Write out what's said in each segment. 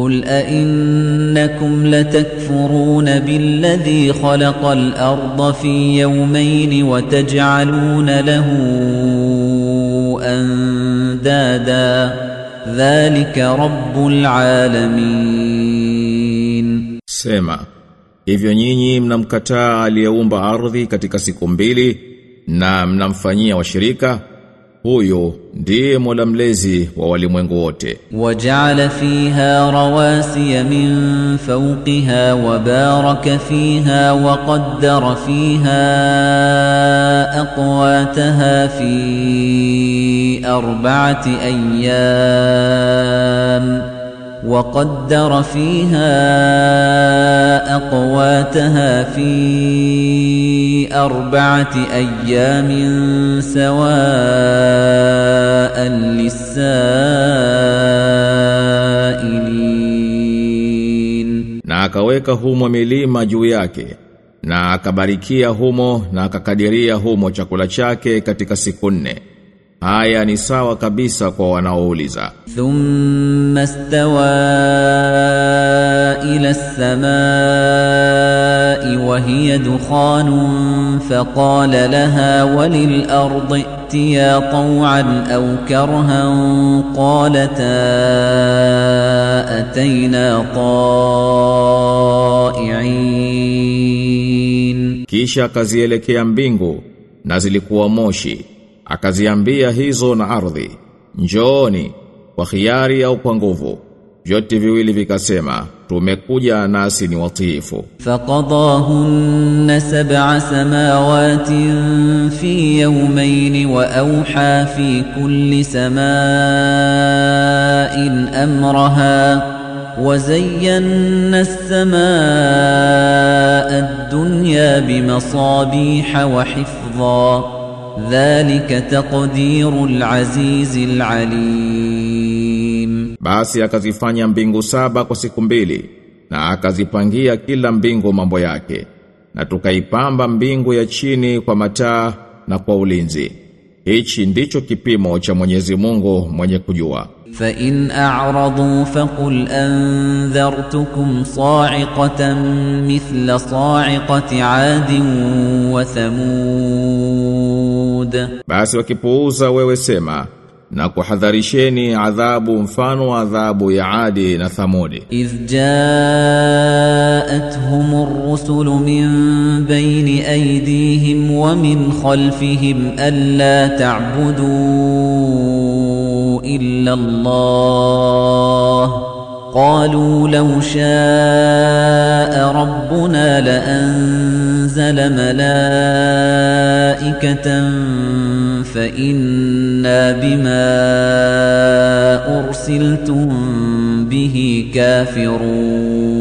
قل أئنكم لتكفرون بالذي خلق الأرض في يومين وتجعلون له أندادا ذلك رب العالمين Sema, hivyo nyinyi mnamkataa aliyeumba ardhi katika siku mbili na mnamfanyia washirika, huyo ndiye Mola mlezi wa walimwengu wote. وجعل فيها رواسي من فوقها وبارك فيها وقدر فيها أقواتها في أربعة أيام وقدر فيها أقواتها في أربعة أيام سواء للسائلين Na akaweka humo milima juu yake, na akabarikia humo na akakadiria humo chakula chake katika siku nne. Haya ni sawa kabisa kwa wanaouliza. Thumma stawa ila samai wa hiya dukhanun faqala laha walil ardi tiya taw'an aw karhan qalata atayna ta'i'in. Kisha kazielekea mbingu na zilikuwa moshi Akaziambia hizo na ardhi, njooni kwa khiari au kwa nguvu. Vyote viwili vikasema, tumekuja nasi ni watiifu. فقضاهن سبع سماوات في يومين وأوحى في كل سماء أمرها وزينا السماء الدنيا بمصابيح وحفظا Dhalika taqdiru al-azizi al-alim, basi akazifanya mbingu saba kwa siku mbili na akazipangia kila mbingu mambo yake na tukaipamba mbingu ya chini kwa mataa na kwa ulinzi. Hichi ndicho kipimo cha Mwenyezi Mungu mwenye kujua. Fa in a'radu faqul anzartukum sa'iqatan mithla sa'iqati 'adin wa thamud ود basi wakipuuza wewe sema na kuhadharisheni adhabu mfano wa adhabu ya Adi na Thamudi idh ja'atuhum ar-rusul min bayni aydihim wa min khalfihim alla ta'budu illa Allah قالوا لو شاء ربنا لأن لأنزل ملائكة فإنا بما أرسلتم به كافرون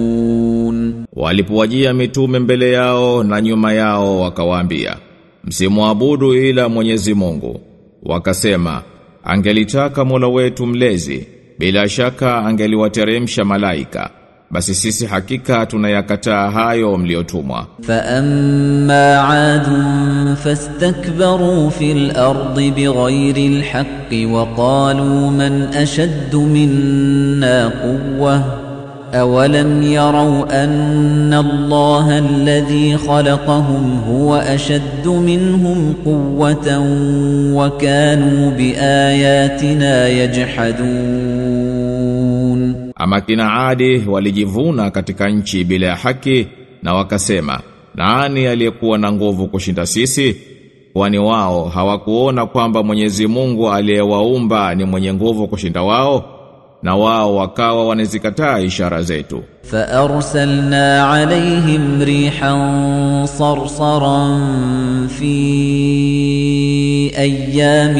Walipowajia mitume mbele yao na nyuma yao wakawaambia, msimwabudu ila Mwenyezi Mungu. Wakasema, angelitaka Mola wetu mlezi, bila shaka angeliwateremsha malaika. basi sisi hakika tunayakataa hayo mliotumwa. Fa amma adun fastakbaru fil ardi bighairi alhaqqi wa qalu man ashaddu minna quwwa أولم يروا أن الله الذي خلقهم هو أشد منهم قوة وكانوا بآياتنا يجحدون Ama kina Adi walijivuna katika nchi bila ya haki na wakasema nani aliyekuwa na nguvu kushinda sisi? Kwani wao hawakuona kwamba Mwenyezi Mungu aliyewaumba ni mwenye nguvu kushinda wao? na wao wakawa wanazikataa ishara zetu. Fa arsalna alaihim rihan sarsaran fi أيام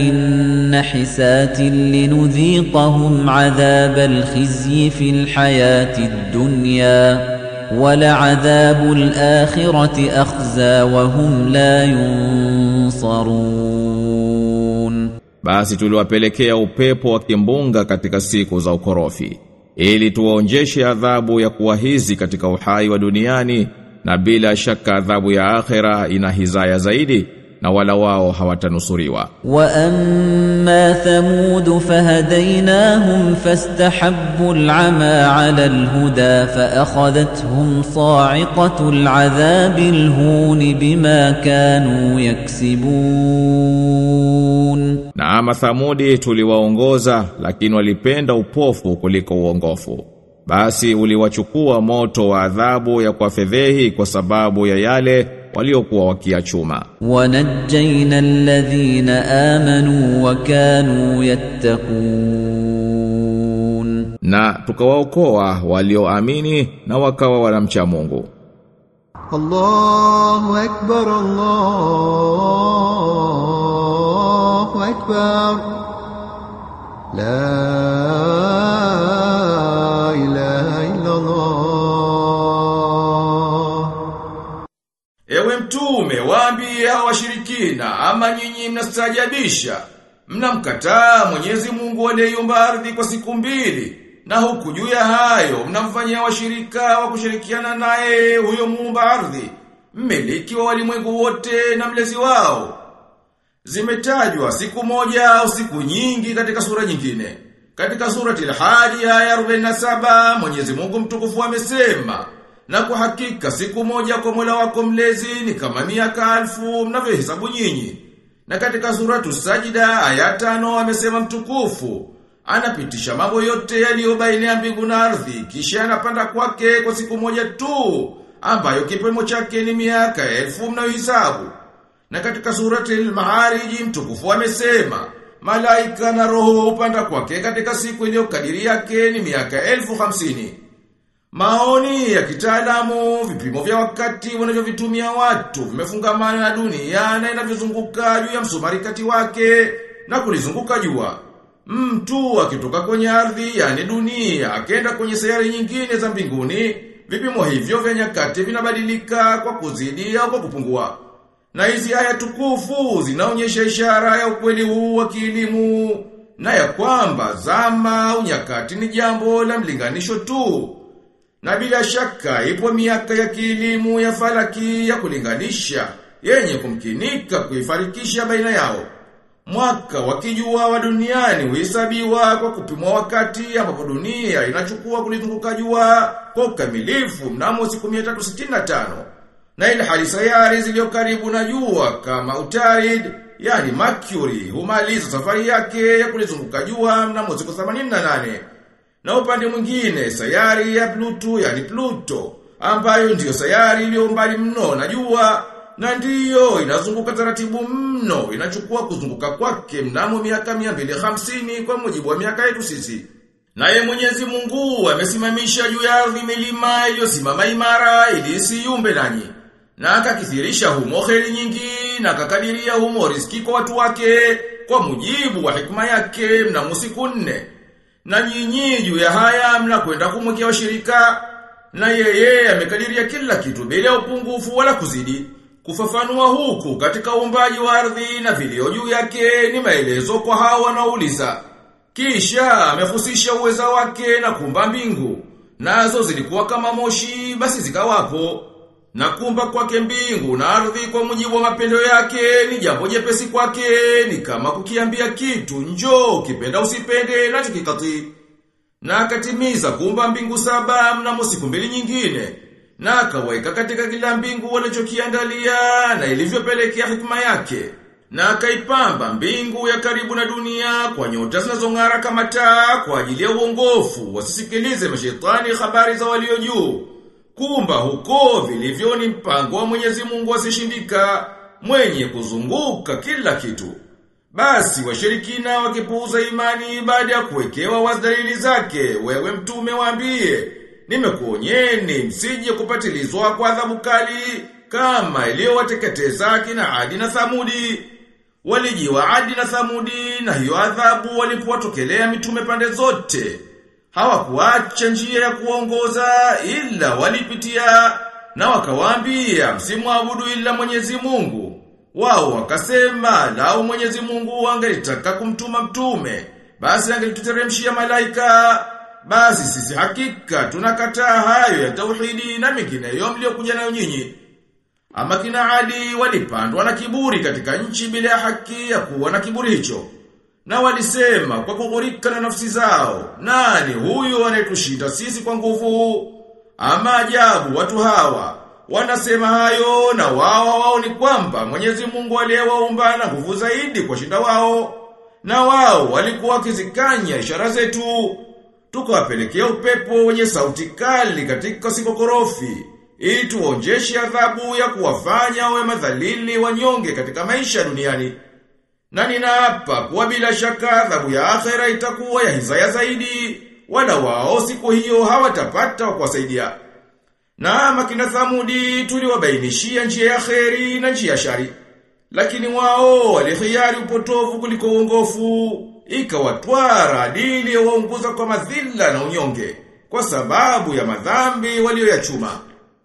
نحسات لنذيقهم عذاب الخزي في الحياة الدنيا ولعذاب الآخرة أخزى وهم لا ينصرون Basi tuliwapelekea upepo wa kimbunga katika siku za ukorofi, ili tuwaonjeshe adhabu ya kuwahizi katika uhai wa duniani, na bila shaka adhabu ya akhera ina hizaya zaidi, na wala wao hawatanusuriwa. Wa amma thamud fahadainahum fastahabbu al'ama 'ala al-huda fa akhadhatuhum sa'iqatu al'adhabi al-hun bima kanu yaksibun. Na ama thamudi tuliwaongoza lakini walipenda upofu kuliko uongofu. Basi uliwachukua moto wa adhabu ya kwa fedhehi kwa sababu ya yale waliokuwa wakiachuma. Wanajaina alladhina amanu wa kanu yattaqun, na tukawaokoa walioamini na wakawa wanamcha Mungu. Allahu akbar, Allahu akbar, la Ewe mtume, waambie hawa washirikina, ama nyinyi mnastajabisha. Mnamkataa Mwenyezi Mungu aliyeumba ardhi kwa siku mbili, na huku juu ya hayo mnamfanyia washirika wa kushirikiana naye huyo muumba ardhi, mmiliki wa walimwengu wote na mlezi wao. Zimetajwa siku moja au siku nyingi katika sura nyingine. Katika surati al-Hajj aya 47 Mwenyezi Mungu mtukufu amesema na kwa hakika siku moja kwa Mola wako mlezi ni kama miaka alfu mnavyohesabu nyinyi. Na katika suratu Sajida aya tano amesema mtukufu anapitisha mambo yote yaliyo baina ya mbingu na ardhi kisha anapanda kwake kwa siku moja tu ambayo kipimo chake ni miaka elfu mnayohesabu. Na katika surati Al-Ma'arij mtukufu amesema malaika na roho upanda kwake katika siku iliyokadiri yake ni miaka elfu hamsini. Maoni ya kitaalamu, vipimo vya wakati wanavyovitumia watu vimefungamana na dunia na inavyozunguka juu ya msumari kati wake na kulizunguka jua. Mtu akitoka kwenye ardhi, yani dunia, akenda kwenye sayari nyingine za mbinguni, vipimo hivyo vya nyakati vinabadilika kwa kuzidi au kwa kupungua. Na hizi aya tukufu zinaonyesha ishara ya ukweli huu wa kielimu na ya kwamba zama unyakati nyakati ni jambo la mlinganisho tu. Na bila shaka ipo miaka ya kielimu ya falaki ya kulinganisha yenye kumkinika kuifarikisha baina yao. Mwaka wakijua wa duniani huhesabiwa kwa kupimwa wakati ambapo dunia inachukua kulizunguka jua kwa ukamilifu mnamo siku 365. Na ile hali sayari zilio karibu na jua kama Utarid, yani Mercury, humaliza safari yake ya kulizunguka jua mnamo siku 88. Na upande mwingine sayari ya Pluto yani Pluto ambayo ndiyo sayari iliyo mbali mno na jua na ndiyo inazunguka taratibu mno inachukua kuzunguka kwake mnamo miaka 250 kwa mujibu wa miaka yetu sisi. Naye Mwenyezi Mungu amesimamisha juu ya ardhi milima iliyosimama imara ili isiyumbe nanyi. Na akakithirisha humo kheri nyingi na akakadiria humo riziki kwa watu wake kwa mujibu wa hikma yake mnamo siku nne. Na nyinyi juu ya haya mnakwenda kumwekea washirika na yeye amekadiria kila kitu bila upungufu wala kuzidi. Kufafanua huku katika uumbaji wa ardhi na vilio juu yake ni maelezo kwa hao wanaouliza. Kisha amefusisha uweza wake na kumba mbingu. Nazo zilikuwa kama moshi basi zikawapo. Na kumba kwake mbingu na ardhi kwa mujibu wa mapendo yake ni jambo jepesi kwake ni kama kukiambia kitu njoo kipenda usipende nacho kikati. Na akatimiza kumba mbingu saba mnamo siku mbili nyingine. Na akaweka katika kila mbingu walichokiandalia na ilivyopelekea hikma yake. Na akaipamba mbingu ya karibu na dunia kwa nyota zinazong'ara kama taa kwa ajili ya uongofu wasisikilize mashetani habari za walio juu. Kumba huko vilivyo ni mpango wa Mwenyezi Mungu asishindika mwenye kuzunguka kila kitu. Basi washirikina wakipuuza imani baada ya kuwekewa wasdalili zake, wewe mtume waambie, nimekuonyeni msije kupatilizwa kwa adhabu kali kama iliyowateketeza kina Adi na Thamudi. Walijiwa Adi na Thamudi na hiyo adhabu walipowatokelea mitume pande zote. Hawakuacha njia ya kuongoza ila walipitia na wakawaambia msimwabudu ila Mwenyezi Mungu. Wao wakasema lau Mwenyezi Mungu angelitaka kumtuma mtume, basi angelituteremshia malaika. Basi sisi hakika tunakataa hayo ya tauhidi na mengineyo mliokuja nayo nyinyi. Ama kina Ali walipandwa na kiburi katika nchi bila haki ya kuwa na kiburi hicho. Na walisema kwa kughurika na nafsi zao, nani huyu anayetushinda sisi kwa nguvu? Ama ajabu watu hawa, wanasema hayo na wao wao ni kwamba Mwenyezi Mungu aliyewaumba na nguvu zaidi kwa shinda wao. Na wao walikuwa wakizikanya ishara zetu. Tukawapelekea upepo wenye sauti kali katika siku korofi ili tuonjeshe adhabu ya kuwafanya wawe madhalili wanyonge katika maisha duniani. Na ninaapa kuwa bila shaka adhabu ya akhera itakuwa ya hizaya zaidi, wala wao siku hiyo hawatapata wa kuwasaidia. Na makina Thamudi tuliwabainishia njia ya kheri na njia ya shari. Lakini wao walihiari upotovu kuliko uongofu, ikawatwara adili ya kwa madhila na unyonge, kwa sababu ya madhambi walioyachuma.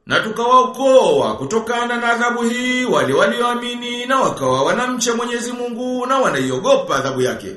Na tukawaokoa kutokana na adhabu hii wale walioamini na wakawa wanamcha Mwenyezi Mungu na wanaiogopa adhabu yake.